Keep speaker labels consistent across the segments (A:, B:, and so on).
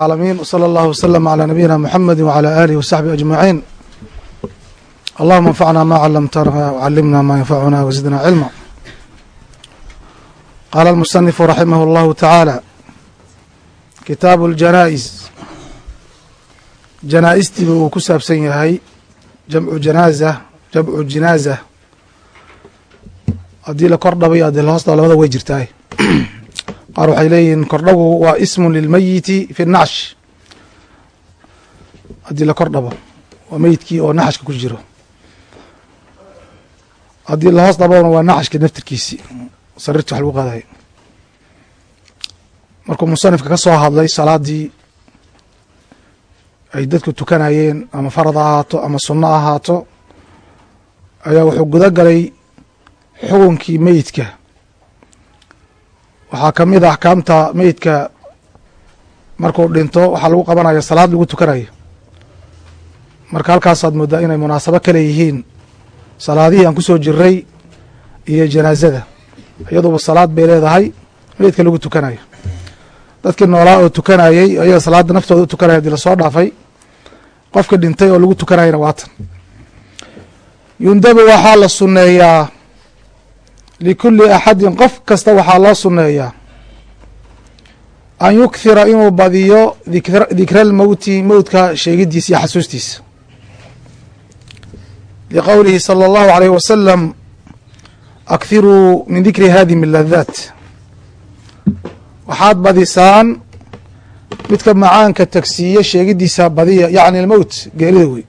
A: العالمين وصلى الله وسلم على نبينا محمد وعلى آله وصحبه أجمعين اللهم انفعنا ما علمتنا وعلمنا ما ينفعنا وزدنا علما قال المصنف رحمه الله تعالى kitaabu اljanaa-is janaa-istiiba uu ku saabsan yahay jamcu janaaza jamcu jinaaza haddii la kor dhabayo haddii la hoos dhabo labada way jirtaay qaar waxay leeyihiin kordhagu waa ismu lilmeyiti fi nacsh. Haddii la kor dhabo waa meyidkii oo naxashka ku jiro. Haddii la hoos dhabona waa naxashka naftirkiisi sarirti wax lagu qaadayo markuu musanifka ka soo hadlay salaadii ay dadku tukanayeen ama farad ha ahaato ama sunno ha ahaato ayaa wuxuu guda galay xukunkii meyidka waxaa ka mid a axkaamta meyidka markuu dhinto waxaa lagu qabanaya salaad lagu tukanayo. Marka halkaasaad moodaa inay munaasabo kale yihiin salaadihii aan ku soo jiray iyo janaazada iyaduba salaad bay leedahay meyidka lagu tukanayo. Dadkii noolaa oo tukanayey ayaga salaada naftooda u tukanaya haddii la soo dhaafay qofka dhintay oo lagu tukanayana waatan yundabu waxaa la sunneeyaa likulli axadin qof kasta waxaa loo sunneeyaa. An yukhira inuu badiyo dikra lmowti mowtka sheegidiisa iyo xasuustiisa. Liqowlihi salى اllahu alayh wasalam akhiruu min dikri hadimi ladaat waxaad badisaan midka macaanka tagsiiye sheegidiisa badiya yacni almowt geerida wey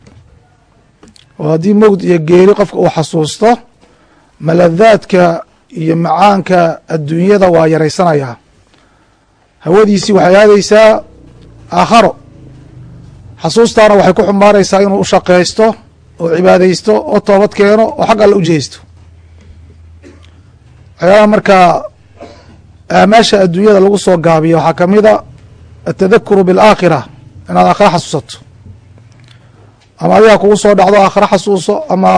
A: oo haddii mowt iyo geeri qofka uu xasuusto maladaadka iyo macaanka adduunyada waa yaraysanayaa hawadiisii waxay aadaysaa aakharo. Xasuustaana waxay ku xumbaaraysaa inuu u shaqaysto oo cibaadaysto oo toobad keeno oo xag alle u jihaysto. Waxyaalaha markaa aamaasha adduunyada lagu soo gaabiyo waxaa ka mid a atadakuru bialaakhira inaad aakhira xasuusato. Ama adiga kugu soo dhacdo aakhira xasuuso ama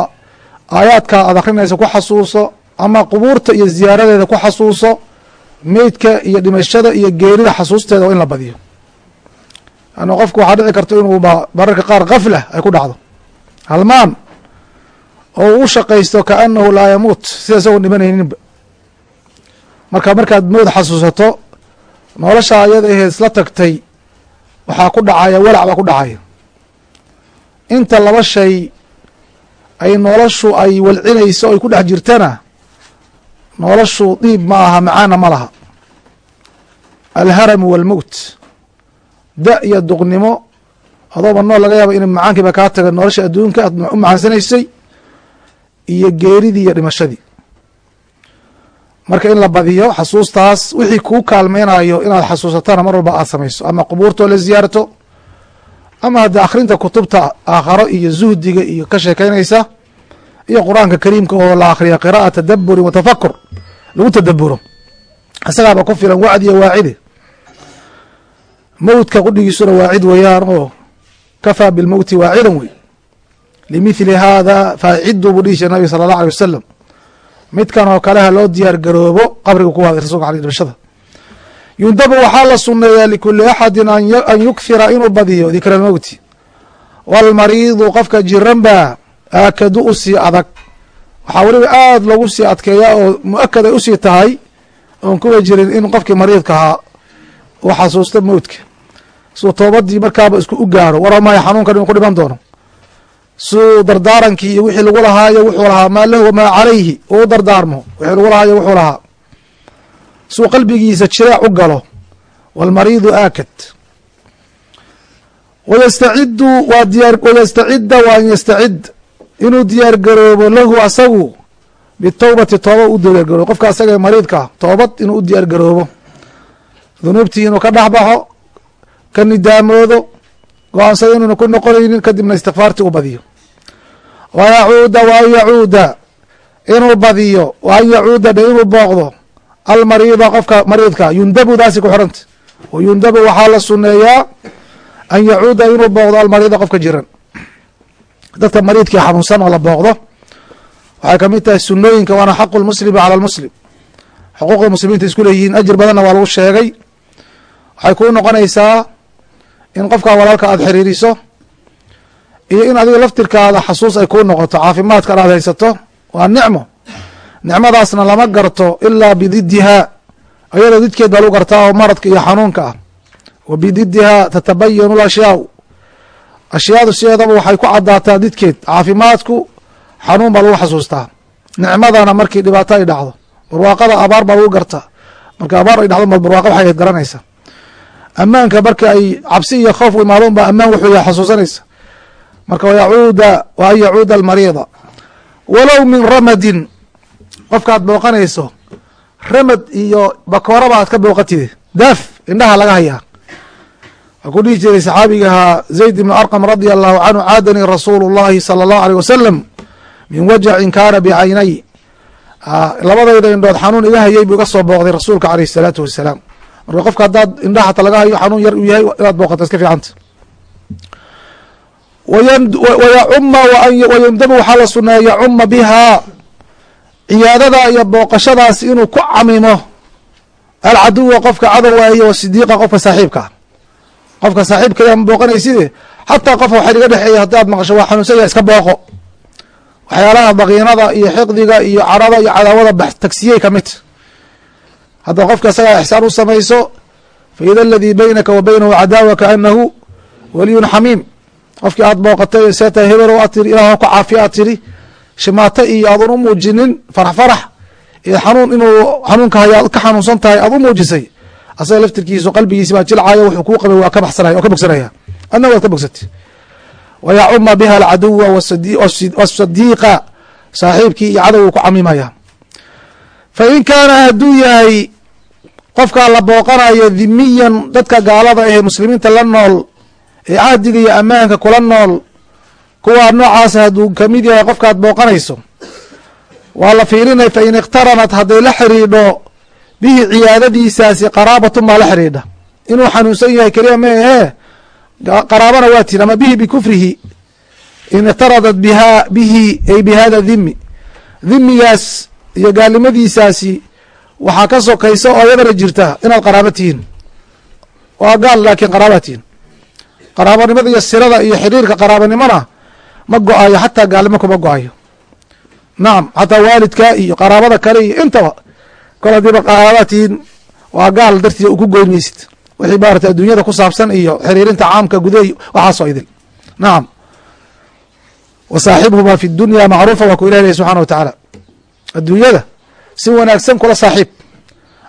A: aayaadka aad akrinaysa ku xasuuso ama qubuurta iyo ziyaaradeeda ku xasuuso meydka iyo dhimashada iyo geerida xasuusteeda in la badiyo. Anna qofku waxaa dhici karta inuuba mararka qaar kafla ay ku dhacdo. Halmaan oo uu u shaqaysto kaanahu laa yamuut sida isagoon dhimanayninba marka markaad mowd xasuusato nolosha ayada aheed isla tagtay waxaa ku dhacaya walac baa ku dhacaya. Inta laba shay ay noloshu ay walcinayso ay ku dhex jirtana noloshu diib ma aha macaana ma laha. Alharamu walmowt. Da iyo duqnimo adooba nool laga yaaba in macaankiiba kaa taga nolosha adduunka aad u macaansanaysay iyo geeridii iyo dhimashadii. Marka in la badiyo xasuustaas wixii kuu kaalmeynayo inaad xasuusatana mar walba aad samayso. Ama qubuurtoo la ziyaarto ama haddii akhrinta kutubta aakharo iyo zuhdiga iyo ka sheekeynaysa iyo qur'aanka kariimka oo la akhriya qira'a tadaburin wa tafakur lagu tadaburo isagaaba ku filan wacd iyo waacide mowdka qudhigiisuna waacid weeyaan oo kafaa bilmowti waacidan wey limithli haada faaciduu buu dhihi jira nabig sala allah alay wasalam midkan oo kaleha loo diyaar garoobo qabriga ku waaday rasulka aley dhimashada yundabu waxaa la sunneeyaa likuli axadin an yukhira inuu badiyo dikra lmowti walmariidu qofka jiran baa aakadu u sii adag. Waxaa weliba aada loogu sii adkeeyaa oo mu'akad ay u sii tahay oon kuwa jirin in qofkii mariidka ahaa uu xasuusto mowdka suu toobadii markaaba isku u gaaro waramaya xanuunkan inuu ku dhiman doono. Suu dardaarankii iyo wixii lagu lahaayo wuxuu lahaa maa lahu wamaa calayhi uu dardaarmo wixii lagu lahaayo wuxuu lahaa. Suu qalbigiisa jireec u galo walmariidu aakad. Wayastacidu waa diyaar wayastacidda wa an yastacid inuu diyaar garoobo lahu asagu bitowbati tooba u diyaar garoobo. Qofka asaga mariidka toobad inuu u diyaar garoobo. Dunuubtii inuu ka dhexbaxo ka nidaamoodo go'aansada inuuna ku noqonaynin kadibna istikfaartii u badiyo. Wa yacuuda wa an yacuuda. Inuu badiyo wa an yacuuda dhe inuu booqdo almariida qofka mariidka yundabudaasi ku xiranta wa yundabu waxaa la sunneeyaa an yacuuda inuu booqdo almariida qofka jiran dadka mariidkii xanuunsan oo la booqdo waxay ka mid tahay sunooyinka waana xaqu lmuslimi cala lmuslim. Xuquuqda muslimiinta isku leeyihiin ajir badanna waa lagu sheegay. Waxay kuu noqonaysaa in qofkaa walaalka aada xiriiriso iyo in adiga laftirkaada xasuus ay kuu noqoto caafimaadkan aad haysato waa nicmo. Nicmadaasna lama garto ilaa bididihaa ayadoo didkeed baa lagu gartaa oo maradka iyo xanuunka ah. Wa bididihaa tatabayanu lashyaau ashyaadu sideedaba waxay ku cadaataa didkeed caafimaadku xanuun baa lagu xasuustaa. Nicmadana markii dhibaato ay dhacdo barwaaqada abaar baa lagu gartaa. Marka abaar ay dhacdo barwaaqa waxay ahayd garanaysa ammaanka marka ay cabsi iyo khoof imaado unbaa ammaan wuxuu yahay xasuusanaysa. Marka wayacuuda wa an yacuuda almariida. Walow min ramadin qofkaad booqanayso ramad iyo bakooraba aad ka booqatide daaf indhaha laga hayaa waxaa ku dhihi jiray saxaabigahaa zayd ibnu arqam radia allahu canhu caadanii rasuulu llahi sala allahu aleyh wasalam min wajacin kaana bicaynay labadayda indhood xanuun iga hayay buu iga soo booqday rasuulka aleyh isalaatu wasalaam. Marka qofka haddaad indhaha hata laga hayo xanuun yar uu yahay inaad booqato iska fiicanta. Wayacuma wayundabu waxaa la suneeya yacuma bihaa ciyaadada iyo booqashadaas inuu ku camimo. Alcaduwa qofka cadowga iyo wasidiiqa qofka saaxiibkaa qofka saaxiibkaya ma booqanayside xataa qof waxay iga dhexeeya haddaad maqasho waa xanuunsan yahay iska booqo. Waxyaalaha daqiinada iyo xiqdiga iyo carada iyo cadaawada tagsiyey ka mid. Haddaad qofka isagaa ixsaan u samayso fa ida aladii baynaka wa baynahu cadaawa kaanahu waliyun xamiim. Qofkii aad booqatay seeta hebelo aad tiri ilah ku caafiya aad tiri shimaato iyo aadan u muujinin farax farax iyo xanuun inuu xanuunka haya ka xanuunsan tahay aad u muujisay asaga laftirkiisu qalbigiisi baa jilcayo wuxuu kuu qabay waa ka baxsanaya oo ka bogsanaya adna waad ka bogsatay. Wayacuma biha alcaduwa wasadiiqa saaxiibkii iyo cadowgu ku camimaya fa in kaana hadduu yahay qofkaa la booqanayo dhimiyan dadka gaalada ahee muslimiinta la nool ee cahdiga iyo ammaanka kula nool kuwaa noocaas hadduu ka mid yahay qofkaad booqanayso waa la fiirinay fa in ikhtaranat hadday la xidhiidho bihi ciyaadadiisaasi qaraabatun baa la xidhiidha. Inuu xanuunsan yahay keliya ma ahee qaraabana waa tiri ama bihi bikufrihi. In iktaradat biha bihi ay bi hada dhimi dhimigaas iyo gaalnimadiisaasi waxaa ka sokaysa oo ayadana jirta inaad qaraabo tihiin. Waa gaal laakiin qaraaba tihiin. Qaraabanimada iyo sirada iyo xiriirka qaraabanimona ma go'ayo xataa gaalnimo kuma go'ayo nacam xataa waalidka iyo qaraabada kale iyo intaba kol hadiiba qaraabaa tihiin waa gaal dartiisa u ku goynmaysid wixii maarata adduunyada ku saabsan iyo xiriirinta caamka gudahi waxaasoo idil. Nacam wa saaxibhuma fi dunya macruufa waa ku ilah leh subxana wa tacaala adduunyada si wanaagsan kula saaxiib.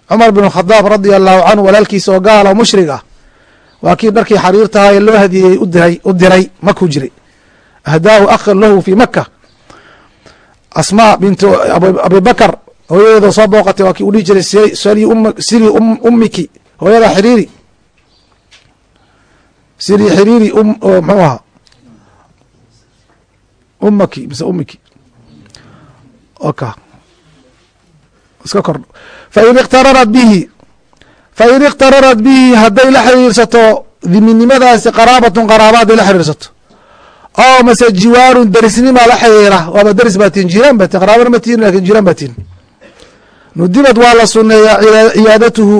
A: Cumar bin khadaab radia allahu canhu walaalkiisa oo gaal mushrig ah waa kii dharkii xariirtahaa ee loo hadiyey udiray u diray makuu jiray. Ahdaahu akhan lahu fi maka asmaa bintu abibakar hooyadeeda soo booqatay waa kii u dhihi jiray siri ummiki. Hooyada xiriiri. Siri xiriiri mxuu ahaa? Ummaki mise ummiki. Oka. Iska kordho fain ikhtaranat bihi fain ikhtaranat bihi hadday la xiriirsato diminimadaasi qaraabatun qaraaba hadday la xiriirsato. Oo mase jiwaarun derisnimaa la xiriira. Waaba deris baa tihin jiraan baa tihin qaraabana ma tihin laakiin jiraan baa nudibad waa la suneeyaa ciyaadatuhu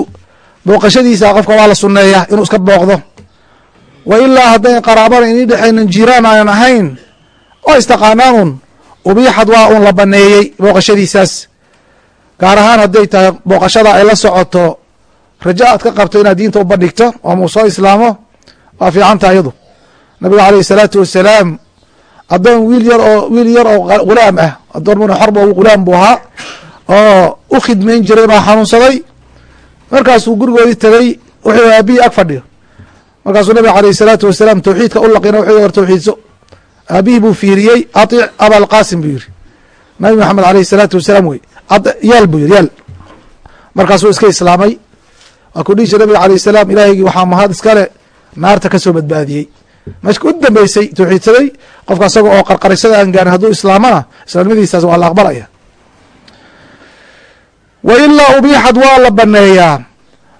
A: booqashadiisa qofka waa la suneeyaa inuu iska booqdo wa ilaa haddayn qaraabana inii dhexaynin jiraan aanan ahayn oo istaqaanaan un ubiixad waa un la baneeyey booqashadiisaas gaar ahaan hadday tahay booqashada ay la socoto raja aad ka qabto inaad diinta u bandhigto oo muu soo islaamo waa fiicanta iyadu nabiga aleyh salaatu wasalaam adoon wiil yar oo wiil yar oo ghulaam ah adoon muna xorba ghulaam buu ahaa oo u khidmayn jiray baa xanuunsaday. Markaasuu gurigoodii tegey wuxuu aabihii ag fadhiyo. Markaasuu nabiga aleyh salaatu wasalaam tawxiidka u laqina wuxuu war tawxiidso. Aabihii buu fiiriyey atic abalqasim buu yiri nabi maxamed aleyh salaatu wasalaam wey yaal buu yiri yaal. Markaasuu iska islaamay. Waa ku dhihi jir nabiga alayh salaam ilaahygii waxaa mahad iskale naarta ka soo badbaadiyey. Meeshka u dambeysay tawxiidsaday qofka isaga oo qarqarisada aan gaarin hadduu islaamana islaamnimadiisaas waa la aqbalaya wa ilaa ubiixad waa la baneeyaa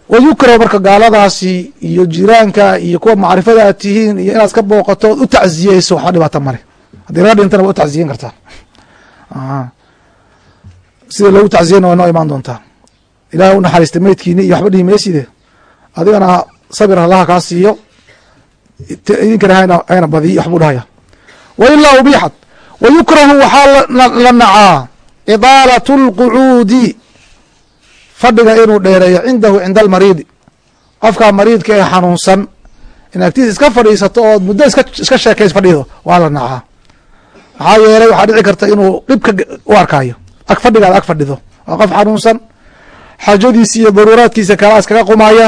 A: wayukrahu marka gaaladaasi iyo jiraanka iyo kuwa macrifada aad tihiin iyo inaad ka booqato u tacziyeyso waxba dhibaata male haddii laga dhintana waa u tacziyen kartaa. Sida loogu tacziyeyna waa noo imaan doontaa. Ilahay u naxariista meydkiini iyo waxba dhihi meyside adigana sabir allaha kaa siiyo. Idinkana hayna badiy waxbuu dhahaya. Wa ilaa ubixat wa yukrahu waxaa la nacaa. Idaalat اlqucuudi fadhiga inuu dheereeyo cindahu cinda almariidi. Qofkaa mariidka ee xanuunsan in agtiisa iska fadhiisato ood muddo iska sheekays fadhido waa la nacaa maxaa yeelay waxaa dhici karta inuu dhibka u arkaayo. Ag fadhigaad ag fadhido. Waa qof xanuunsan xaajadiisi iyo daruuraadkiisa kalaa iskaga qumaya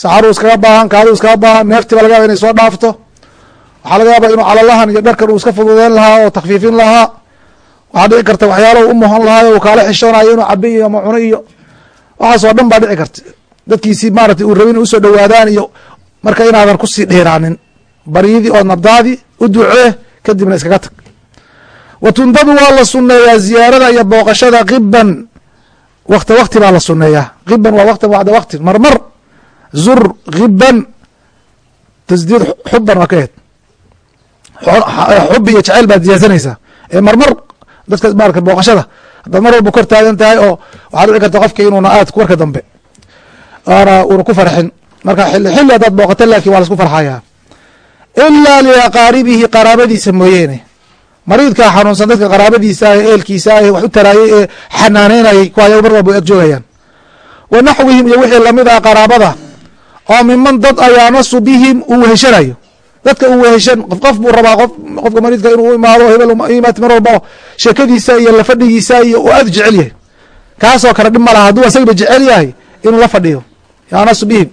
A: saxaruu iskaga baahan kaaduu iskaga baahan neeftiba laga yaba inay soo dhaafto. Waxaa laga yaaba inuu calalahan iyo dharkan uu iska fududeyn lahaa oo takfiifin lahaa. Waxaa dhici karta waxyaala u mohon lahaa uu kaala xishoonayo inuu cabi iyo ama cuno iyo waxaas oo dhan baa dhici karta. Dadkiisii maaratay uu rabi in u soo dhowaadaan iyo marka inaadan ku sii dheeraanin. Baryidii oo nabdaadi u ducee kadibna iskaga tag. Wa tundadu waa la suneeyaa ziyaarada iyo booqashada kiban wakti wakti baa la suneeyaa kiban waa wakti bacda waktin marmar zur kiban tasdiid xuban waa ka eed xubi iyo jaceyl baad ziyaasanaysaa ee marmar dadka maarata booqashada haddaad mar walba kor taagan tahay oo waxaa dhici karta qofka inuuna aad warka dambe. Aana una ku farxin. Marka xilli xilli haddaad booqato laakin waa la isku farxayaa. Ilaa liaqaaribihi qaraabadiisa mooyeene. Mariidkaa xanuunsan dadka qaraabadiisa ee eelkiisa ee wax u taraayay ee xanaaneynayay kuwaaya mar walba ag joogayaan. Wa naxwihim iyo wixii la mid ah qaraabada oo miman dad ayaanasu bihim uu weheshanayo dadka uu weheshan qof buu rabaa qof qofka mariidka inuu u imaado hebel imaad mar walba sheekadiisa iyo la fadhigiisa iyo uu aad jecel yahay. Kaasoo kale dhib ma laha hadduu asagaba jecel yahay inuu la fadhiyo. Yaanasu bihim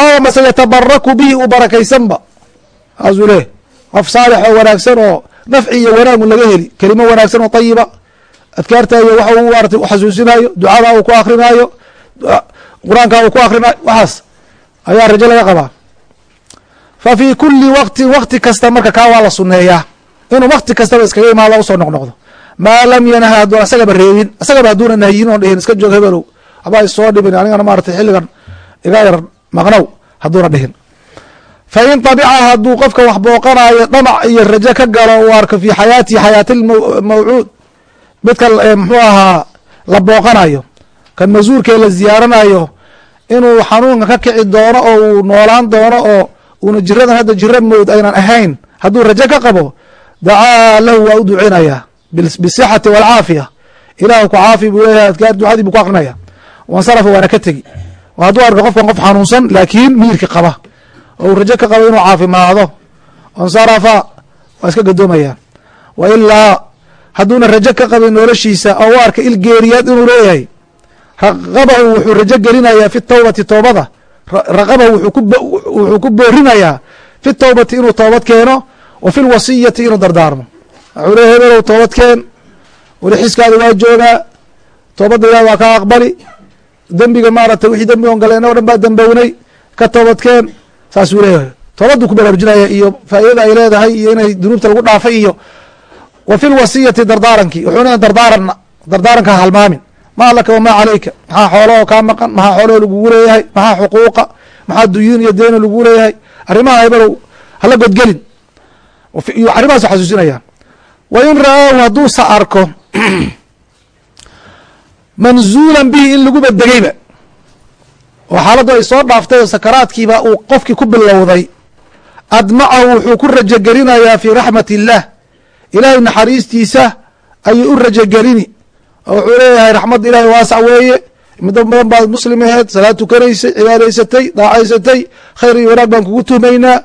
A: oo mase yatabaraku bihi uu barakaysanba. Saasuu leehy qof saalix oo wanaagsan oo nafci iyo wanaagu laga heli kelimo wanaagsan oo tayiba adkaarta iyo waxa uu maarata uxasuusinayo ducada uu ku akrinaayo qur'aanka uu ku akrinaayo waxaas ayaa rajo laga qabaa fa fii kuli waqtin wakti kasta marka kaa waa la suneeyaa inuu wakti kastaba iskaga imaado u soo noqnoqdo. Maa lam yanha hadduu asagaba reebin asagaba hadduuna nahyin oon dhihin iska joog hebelow waxbaa isoo dhibin anigana maarata xilligan iga yar maqnow hadduuna dhihin. Fa in tabica hadduu qofka wax booqanayo dhamac iyo rajo ka galo uu arko fii xayaatihi xayaati mawcuud midka muxuu ahaa la booqanayo kan masuurkee la ziyaaranayo inuu xanuunka ka kici doono oo uu noolaan doono oo uuna jiradan hadda jira mowd aynan ahayn hadduu rajo ka qabo dacaa lahu waa u duceynayaa bisixati walcaafiya ilahu ku caafi buu leeyahay adkaar ducadii buu ku akrinaya wansarafa waana ka tegi. Hadduu arko qofkan qof xanuunsan laakiin miirki qaba. Oo uu rajo ka qabo inuu caafimaado. Wansarafa waa iska gadoomaya wa ilaa hadduuna rajo ka qabin noloshiisa oo u arka il geeriyaad inuu leeyahay raqabahu wuxuu rajo gelinayaa fi towbati toobada raqabahu wuxuu ku boorinayaa fi towbati inuu toobad keeno wa fi lwasiyati inuu dardaarmo. Wuxuu leeya hebelow toobad keen weli xiskaada waa joogaa toobadda waa kaa aqbali dembiga maarata wixii dembi on galeen o dhan baa dembownay ka toobadkeen saasuu leeyahay. Toobaduu ku baraarujinaya iyo faa'iidada ay leedahay iyo inay dunuubta lagu dhaafay iyo wa fi lwasiyati dardaarankii wuxuuna dardaaran dardaaranka halmaamin maa laka wamaa calayka maxaa xoolahoo kaa maqan? Maxaa xoolahoo lagugu leeyahay maxaa xuquuqa? Maxaa duyuun iyo deeno lagugu leeyahay arrimaha hebelow hala godgelin. Arrimahaas xasuusinayaan. Wa in ra'aahu hadduusa arko manzuulan bihi in laguba degeyba oo xaaladdu ay soo dhaaftay oo sakaraadkiiba uu qofkii ku bilowday. Admacahu wuxuu ku rajogelinayaa fii raxmat illaah ilaahay naxariistiisa ayuu u rajogelini wuxuu leeyahay raxmadda ilahay waasac weeye. Muddo badan baad muslim aheed salaad tukanaysay cibaadaysatay daacaysatay khayr iyo wanaag baan kugu tuhmaynaa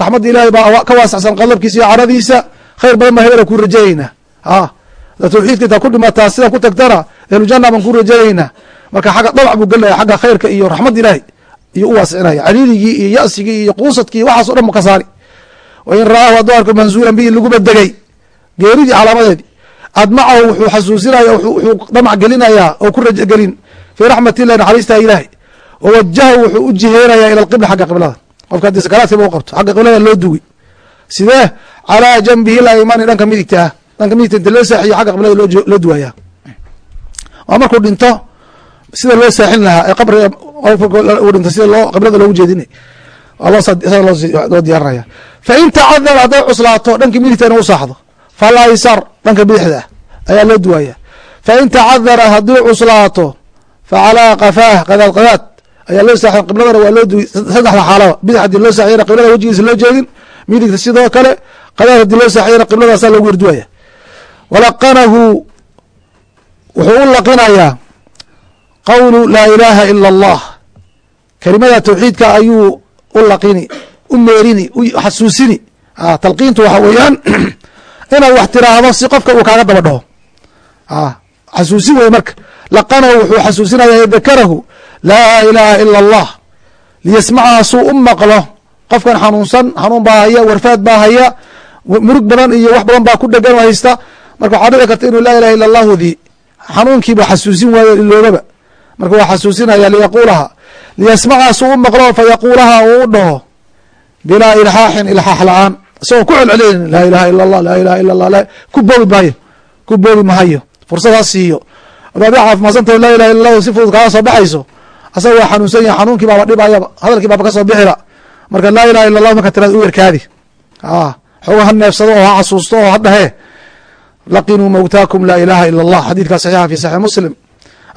A: raxmadda ilaahay baa ka waasacsan qalabkiisa iyo caradiisa. Khayr badan baa hebela kuu rajaynaynaa a tawxiidka intaa ku dhimataa sida ku tagtana ehlujana baan ku rajaynaynaa marka xagga dhabac buu gelinaya xagga khayrka iyo raxmadda ilaahay iyo u waasicinaya caliiligii iyo ya'sigii iyo quusadkii waxaas dhan bu ka saari. Wa in ra'aahu hadduu arko mansuulan bihi laguba degay geeridii calaamadeedii admacahu wuxuu xasuusinaya wuxuu dhamac gelinayaa oo ku rajogelin fii raxmat illahi naxariistaha ilaahay wawajahu wuxuu u jiheenaya ila alqibla xagga qiblada. Qofka haddii sakaraadkiiba u qabto xagga qiblada loo duwi. Sidee? Calaa janbihi laymani dhanka midigta ah. Dhanka midigta inta loo saaxiyo xagga qiblada loo duwaya waa markuu dhinto sida loo saaxin lahaa ee qabriga uu dhinto sida loo qiblada loogu jeedinay loo diyaarinaya fa in tacadara hadday cuslaato dhankii midigtana u saaxdo falaysar dhanka bidixda ah ayaa loo duwaya. Fa in tacadara haddii cuslaato fa calaa kafaah qadaad qadaad ayaa loo saaxiy qibladana waa loo duway saddexda xaalaba bidix haddii loo saaxiyana qiblada wejigiisa loo jeedin midigta sidoo kale qadaad haddii loo saaxiyana qibladaasaa loogu yarduwaya walaqanahu wuxuu u laqinayaa qawlu laa ilaaha ila allah kelimada tawxiidka ayuu u laqini u meerini u xasuusini. Talqiintu waxa weeyaan inaad wax tiraahdo si qofka uu kaaga daba dhaho. Xasuusin wey marka. Laqanahu wuxuu xasuusinaya dakarahu laa ilaaha ila allah liyasmacaha suu u maqlo. Qofkan xanuunsan xanuun baa haya warfaad baa haya murug badan iyo wax badan baa ku dhegan haysta. Marka waxaa dhici karta inuu laa ilaha illa allahudii xanuunkiiba xasuusin waayo iloobaba marka waa xasuusinaya liyaquulaha liyasmacaha suu u maqlo fayaquulaha uu u dhaho bilaa ilxaaxin ilxaax la'aan isagoo ku celcelin laa ilaha ila allah laa ilaha ila allah ku boobi maayo. Ku boobi mahayo fursad ha siiyo adaad caafimaadsantaho laa ilaha illa allahu si fudud kaaga soo baxayso. Asaga waa xanuunsan yahay xanuunkii baaba dhibayaba hadalkii baaba ka soo bixila marka laa ilaha illa allah marka tiraad u yarkaadi xooga ha neefsado oo ha xasuusto oo ha dhahee laqinuu mawtaakum laa ilaha ila allah xadiidkaa saxiixa fi saxiix muslim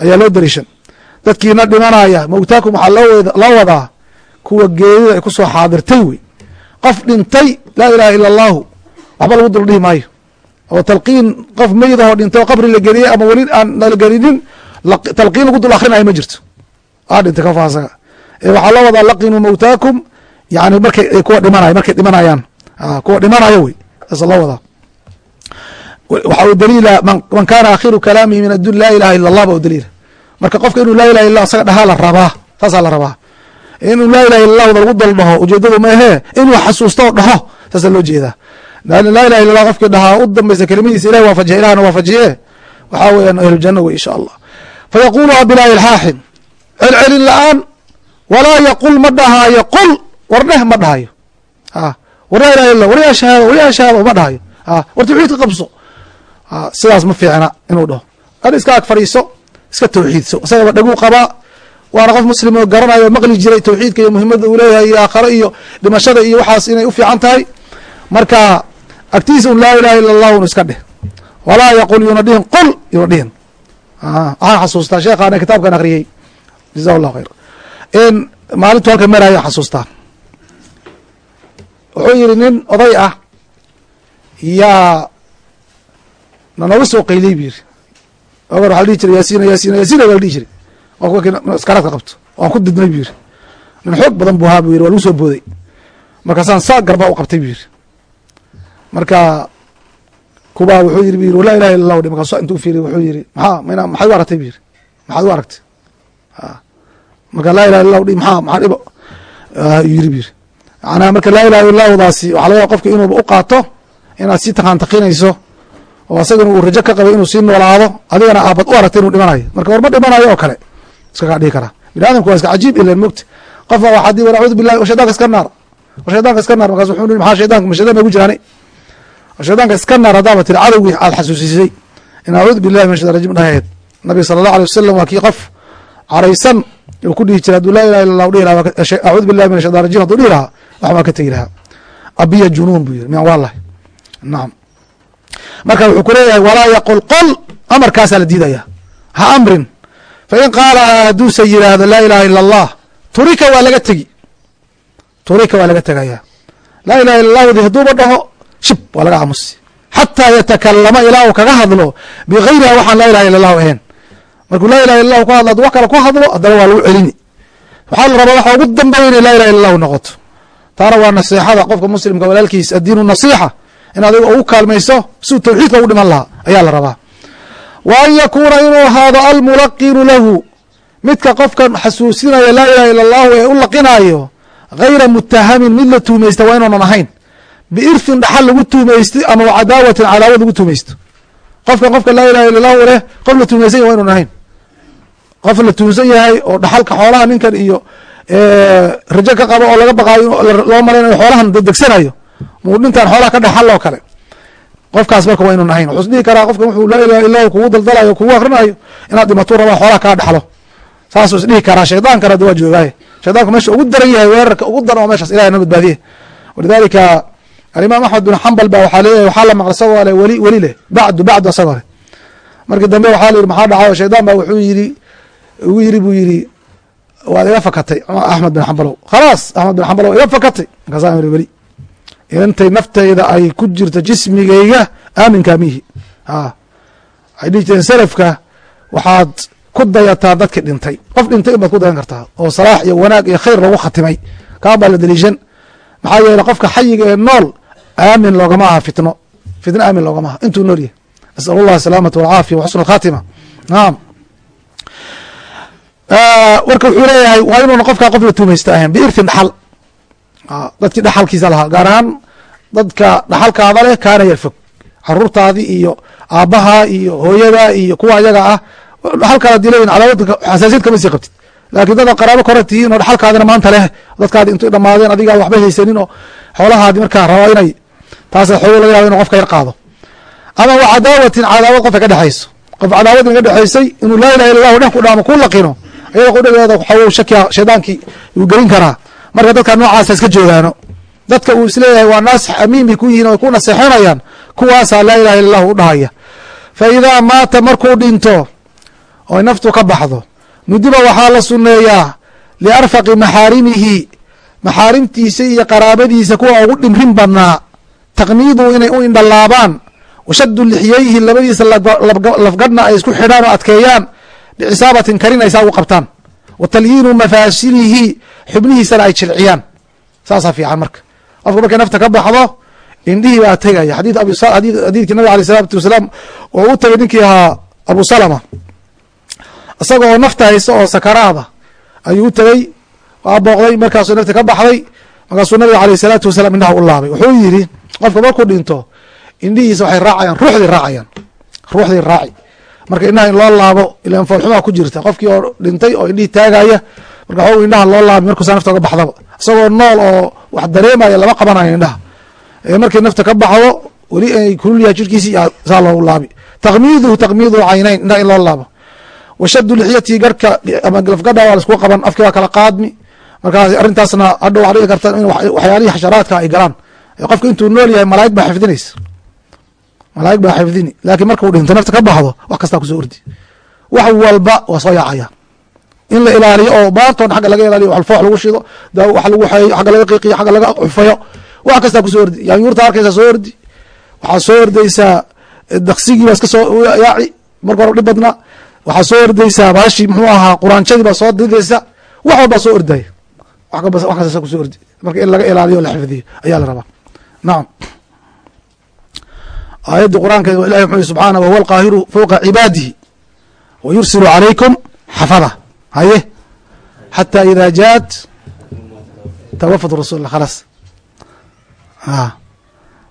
A: ayaa loo dariishan. Dadkiina dhimanaya mawtaakum waxaa loo wadaa kuwa geerida ay ku soo xaadirtay wey. Qof dhintay laa ilaha ila allahu waxba lagu dul dhihi maayo. Oo talqiin qof meyd ahoo dhintay oo qabri la geliyey ama weli aan lagelinin talqiin lagu dul akrinayo ma jirto. Aa dhintay kafa asaga. Waxaa loo wadaa laqinuu mawtaakum yani markay kuwa dhimanay markay dhimanayaan. Kuwa dhimanayo wey. Saasa loo wadaa. Waxa u daliila man kana akhiru kalaamihi min adun laa ilaha ila allah ba u daliila. Marka qofka inuu laa ilaha illa asaga dhahaa la rabaa. Saasaa la rabaa. Inuu laa ilaha illa allahda lagu dal dhaho ujeedadu ma ahee? Inuu xasuusto o dhaho saasaa loo jeedaa. Lan laa illa allah qofkii dhahaa u dambaysa kelimadiisa ilahi waafajiya ilahna waafajiye waxaa weeyaan ahlu janna wey insha allah. Fayaquluha bilaa ilxaaxin celcelin la'aan walaa yaqul ma dhahaayo qul war dheh ma dhahayo war laa ilaha illa war yaa shahaado war yaa shahaado ma dhahayo war tawxiidka qabso. Sidaas ma fiicna inuu dhaho. Ad iska ag fadhiiso iska tawxiidso. Isagaba dhaguu qabaa waana qof muslim oo garanayo maqli jiray tawxiidka iyo muhimadda uu leeyahay iyo aakhare iyo dhimashada iyo waxaas inay u fiican tahay marka agtiisa un laa ilaha illa allah un iska dheh. Walaa yaqul yuuna dhihin qul yuuna dhihin waxaan xasuustaa sheekhaana kitaabkan akriyey jaza llahu khayr. In maalintu halka maraya xasuustaa. Wuxuu yihi nin oday ah yaa nanooga soo qayliyey bu yiri ogar waxa la dhihi jiray yaasiina yaasiina yaasiina baa la dhihi jiray. Waa kuwa iskaraadka qabto. Waan ku didnay bu yiri nin xoog badan buu ahaa bu yiri waa lagu soo booday. Markaasaan saa garba u qabtay bu yiri marka kubaa wuxuu yiri bu yiri laa ilaha illa allah dhi markaasu intuu fiiriy wuxuu yiri maxaa mayna maxaad u aragtay bu yiri maxaad u aragtay? Marka laa ilaha illa dhi maxaa maxaa dhibo? Bu yiri manaa marka laa ilaha illa daasi waxaa laga qofka inuuba u qaato inaad sii taqaantakinayso oo asagana uu rajo ka qabay inuu sii noolaado adigana aabad u aragta inuu dhimanayo. Marka warma dhimanayo oo kale iska dhihi karaa. Bini waa iska cajiib ilan mogta qofba waxaa di acuudu billahi shaydanka iska naar. Shaydanka iska naar markaas wuxuu maxaa shaydanka ma shaydan nagu jiraani shaydanka iska naar haddaaba tiri cadowgii aad xasuusisay. In acuudu billahi min shaytan rajim dhahayd nabiga sala allah alay wasalam waa kii qof caraysan uu ku dhihi jiray haduu laa ilaha illa allah acuudu billahi min shaytan rajim haduu dhihi lahaa wax ka tegi lahaa. Abiya junuun buu yiri miyan waa nacam. Marka wuxuu ku leeyahay walaa yaqul qol amarkaasaa la diidaya ha amrin fain qaala hadduusa yidhaahdo laa ilaha illa allah turika waa laga tegi. Turika waa laga tegaya laa ilaha illa allahdi hadduuba dhaho shib waa laga aamusi. Xataa yatakalama ilaa uu kaga hadlo bigayriha waxaan laa ilaha illa allahu ahayn. Markuu laa ilaha illa allahu ku hadlo haduu wax kale ku hadlo haddana waa lagu celini. Waxaa la rabaa waxa ugu dambeya inay laa ilaha illa allahu noqoto. Taana waa naseexada qofka muslimka walaalkiis addiinu nasiixa. In adiga ugu kaalmayso siuu tawxiidka ugu dhiman lahaa ayaa la rabaa. Wa an yakuuna inuu ahaado almulaqinu lahu. Midka qofkan xasuusinaya laa ilaha illa allahu ee u laqinayo gayra mutahamin mid la tuumaysta waa inuunan ahayn biirfin dhaxal lagu tuumaysto ama cadaawatin cadaawad lagu tuumaysto. Qofkan qofka laa ilaha illa allahu leh qof la tuumaysan yahy wa inuun ahayn qof la tuumsan yahay oo dhaxalka xoolaha ninkan iyo rajo ka qabo oo laga baqaayo loo malaynayo xoolahan dedegsanayo muu dhintaan xoolaha ka dhaxal oo kale. Qofkaas marka waa inuun ahayn wuxuu is dhihi karaa qofkan wuxuu laa ilaha illahu kugu daldalayo kugu akrinayo inaad dhimatuu rabaa xoolaha kaa dhaxlo. Saasuu isdhihi karaa. Shaydaankana ada waa joogaaye shaydanku meesha ugu daran yahay weerarka ugu daran oo meeshaas ilahay na badbaadiye walidalika alimaam axmed bin xambal ba waxaa leeyahay waxaa la maqla isagoo leh weli weli leh bacdu bacdu isagoo leh. Markii dambe waxaa la yidhi maxaa dhacayo shaydaan baa wuxuu yidhi ugu yidhi buu yidhi waad iga fakatay axmed bin xambalow khalaas axmed bin xambalow iga fakatay. Markaasa weli intay nafteyda ay ku jirto jismigeyga aaminkaa mihi waxay dhihi jireen selafka waxaad ku dayataa dadki dhintay. Qof dhintay in baad ku dayan kartaa oo salaax iyo wanaag iyo khayr lagu khatimay. Kaa baa la deliishan maxaa yeele qofka xayiga ee nool aamin loogama aha fitno. Fitno aamin loogama aha. Intuu nool yahay nasal allah asalaamata walcaafiya wa xusna alkhatima naam. Warka wuxuu leeyahay waa inuuna qofkaa qof la tuumaysta ahayn biirtin dhaxal. Dadkii dhaxalkiisa lahaa gaar ahaan dadka dhaxalkaada leh kaana yarfog caruurtaadii iyo aabbaha iyo hooyada iyo kuwa ayaga ah dhaxalkaada dilayn cadaawad xasaasiyad kama sii qabtid. Laakiin dada qaraabo kore tihiin oo dhaxalkaadina maanta leh dadkaadi intu dhamaadeen adigaa waxba haysanin oo xoolahaadi markaa raba inay taasa xoog laga yabo inu qofka yar qaado. Ama wa cadaawatin cadaawad qofka ka dhexayso. Qof cadaawad inaga dhexaysay inuu laa ilaha illa lahu dhen ku dhaamo ku laqino ayada qudhageeda waxaw shakiya shaydaankii uu gelin karaa. Marka dadka noocaasa iska joogaano. Dadka uu is leeyahay waa naasix amiin bay ku yihiin o ku naseexinayaan kuwaasaa laa ilaha illa lahu u dhahaya. Fa idaa maata markuu dhinto oy naftu ka baxdo nudiba waxaa la sunneeyaa liarfaqi maxaarimihi maxaarimtiisa iyo qaraabadiisa kuwa ugu dhimrin badnaa taqniidu inay u indhalaabaan. Washaddu lixyayhi labadiisa lafgadhna ay isku xidhaan oo adkeeyaan. Bicisaabatin karin ay saa ugu qabtaan. Wa talyiinu mafaasilihi xubnihiisana ay jilciyaan. Saasaa fiican marka. Qofka markay nafta ka baxdo indhihii baa tegaya. Xadiidkii nabig aley salaatu wasalaam oo u tagay ninkii ahaa abu salama. Isaga oo nafta haysta oo sakaraada ayuu u tegey waa booqday markaasuu nafta ka baxday markaasuu nabiga aleyh salaatu wasalaam indhaha u laabay. Wuxuu yidhi qofka markuu dhinto indhihiisa waxay raacayaan ruuxday raacayaan ruuxday raaci. Marka indhaha in loo laabo ilan foolxumaa ku jirta qofkii oo dhintay oo indhihii taagaya marka waxu indhaha loo laabay markuusaa nafta oga baxdaba. Isagoo nool oo wax dareemaya lama qabanayo indhaha. Markay nafta ka baxdo weli ay kulul yahay jirkiisi saa loogu laabi. Takmiiduhu takmiidu caynayn indhaha in loo laabo. Washadu lixyatihi garhka ama lafgadha waa la isku qaban afkii waa kala qaadmi. Markaas arrintaasna hadhow waxaa dhici karta in waxyaalihii xasharaadka ay galaan qofka intuu nool yahay malaa'ig baa xifdinaysa. Malaa'ig baa xifdini. Laakiin markuu dhinto nafta ka baxdo wax kastaa ku soo ordi. Wax walba waa soo yaacaya. In la ilaaliyo oo maantoon xagga laga ilaaliyo wax foox lagu shido wax lagu xeeyo xagga laga qiiqiyo xagga laga xufayo wax kastaa ku soo ordi. Yaanyuurta arkaysa soo ordi. Waxaa soo ordaysaa daksigii baa iska soo yaaci. Marka hore dhib badna waxaa soo ordaysaa baashii muxuu ahaa quraanjadii baa soo didaysa wax walbaa soo ordaya wax kasta ku soo ordi. Marka in laga ilaaliyo la xifdiyo ayaa la rabaa nacam aayadda quraanka ilahi yihi subxaana wahuwa alqaahiru fowqa cibaadihi wa yursilu calaykum xafada. Haye? Xata ida jaat tawafat rasul khalaas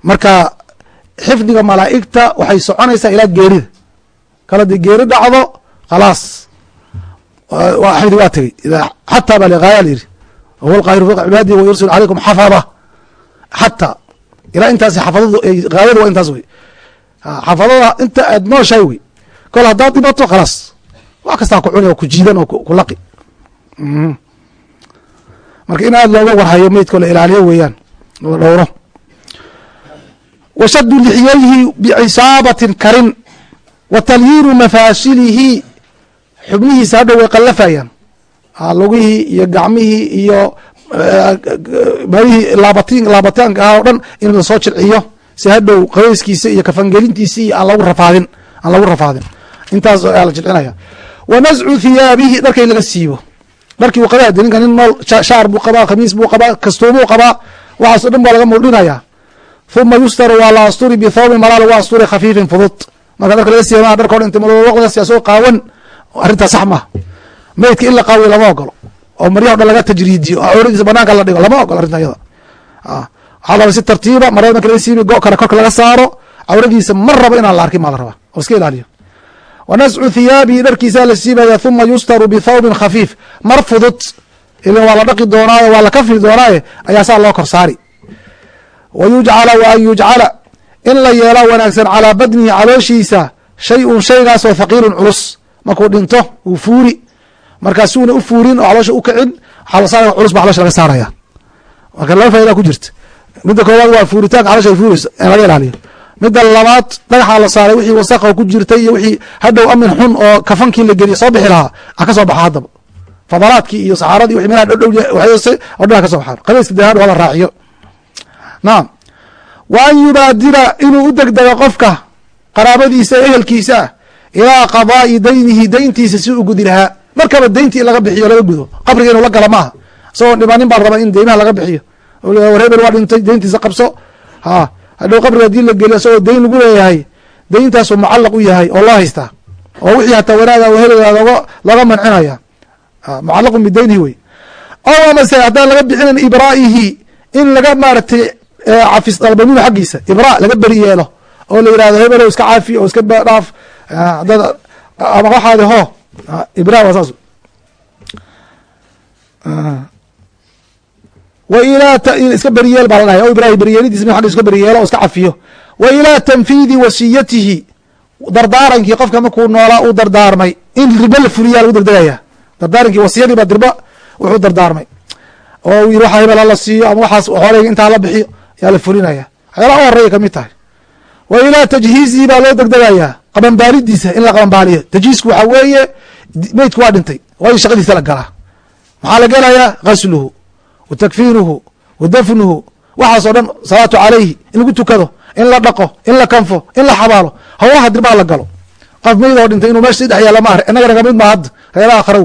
A: marka xifdiga malaa'igta waxay soconaysaa ilaa geerida. Kala di geeri dhacdo khalaas xifdi waa tegey. Xataa baa ligaaya la yidhi wahuwa alqaahiru fowqa cibaadihi wa yursilu calaykum xafada. Xataa ilaa intaas xafadadu gaayadu waa intaas wey xafadada inta aad nooshahay wey kol haddaad dhibato khalaas wax kastaa ku cuni oo ku jiidan oo ku laqi. Marka in aad looga warhayo meydkoo la ilaaliyo weeyaan la dhowro. Washadu lixyayhi bicisaabatin karin wa talyiinu mafaasilihi xubnihiisa hadhow way qallafayaan. Lugihii iyo gacmihii iyo meelihii laabatin laabataanka ahaa o dhan in la soo jilciyo. Si hadhow qabayskiisa iyo kafangelintiisi aan lagu rafaadin aan lagu rafaadin. Intaas ayaa la jilcinaya. Wa nascu thiyaabihi dharkay laga siibo. Dharkii uu qabaa ninka nin nool shaar buu qabaa khamiis buu qabaa kastuumuu qabaa waxaaso dhan baa laga muldhinaya huma yustaru waa la asturi bithawbin malaa lagu asturi khafiifin fudud. Marka dharka laga siiba maa dharka o dhan inta malwaqdaas soo qaawan arrintaas sax maaha meydka in la qaawiyo lama ogolo oo maryaha o dhan laga tajriidiyo oo cawradiisa banaanka la dhigo lama ogolo arrinta waxaa laba si tartiiba marada marka laga go kale korka laga saaro cawradiisa mar rabo inaan la arkin maa la rabaa oo iska ilaaliyo. Wa nascu dharkiisaa la siibaya huma yustaru bithawbin khafiif. Mar fudud ila waa la dhaqi doonaayo waa la kafri doonaaye ayaa saa loo kor saari wa an yujcala. In la yeela wanaagsan calaa badnihi calooshiisa shay un shaygaasoo thaqiilun culus. Markuu dhinto uu fuuri markaasuuna u fuurin oo caloosha u kicin la culus baa caloosha laga saaraya marka laba faaida ku jirta. Midda koowaad waa fuuritaanka caloosha ay fuurayso in laga ilaaliyo. Midda labaad dhagaxaa la saaray wixii wasaqa ku jirtay iyo wixii hadhow amin xun oo kafankii la geliya soo bixi lahaa ha ka soo baxa haddaba. Fadalaadkii iyo saxaaradii wixii meelaha dhodhow oo dhan ka soo baxaan. Qabayska dee hadhow hala raaciyo. Naam. Wa an yubaadira inuu u degdego qofka qaraabadiisa ehelkiisa ah ilaa qadaa'i daynihi dayntiisa si u gudi lahaa markaba dayntii in laga bixiyo laga gudo. Qabriga inuu la gala maaha. Isagoo dhibanin baa raba in deymaha laga bixiyo. War waa dhintay dayntiisa qabso. Ha hadhow qabriga haddii la geliyo isagoo dayn lagu leeyahay. Dayntaasuu mucallaq u yahay oo loo haystaa oo wixii hataa wanaaga heligaa looga mancinaya mucallaqun bidaynihi wey. Ow amase haddaan laga bixinayn ibraa'ihi in laga maaragtay cafis dalba minhu xaggiisa. Ibraa laga beri yeelo. Oo la yihahdo hebelow iska caafi oo iska dhaaf. Dad ama waxaadi ho ibra waa saas. Wa ilaa iska beriyeel baa la dhahay. O ibrahi beriyeelidiis min xaggiisa iska beriyeelo oo iska cafiyo. Wa ilaa tanfiidi wasiyatihi. Dardaarankii qofka markuu noolaa uu dardaarmay. In ribo la fuliyaa lagu degdegaya dardaarankii wasiyadii baa dirba wuxuu dardaarmay. Oo uu yiri waxa hebel hala siiyo ama waxaas xooleyga intaa la bixiyo. Yaa la fulinaya waxyaalaha u horreeya ka mid tahay wa ilaa tajhiizihi baa loo degdegayaa qabanbaalidiisa in la qabanbaaliyo tajhiisku waxaa weeye meydku waa dhintay waa in shaqadiisa la galaa maxaa la gelayaa gasluhu wa takfiinuhu wa dafnuhu. Waxaas oo dhan salaatu calayhi in lagu tukado in la dhaqo in la kanfo in la xabaalo. Hawlaha dirbaa la galo. Qof meyd oo dhintay inuu meesha si dhex yaalla ma inaga naga mid ma hadda reeraha akhra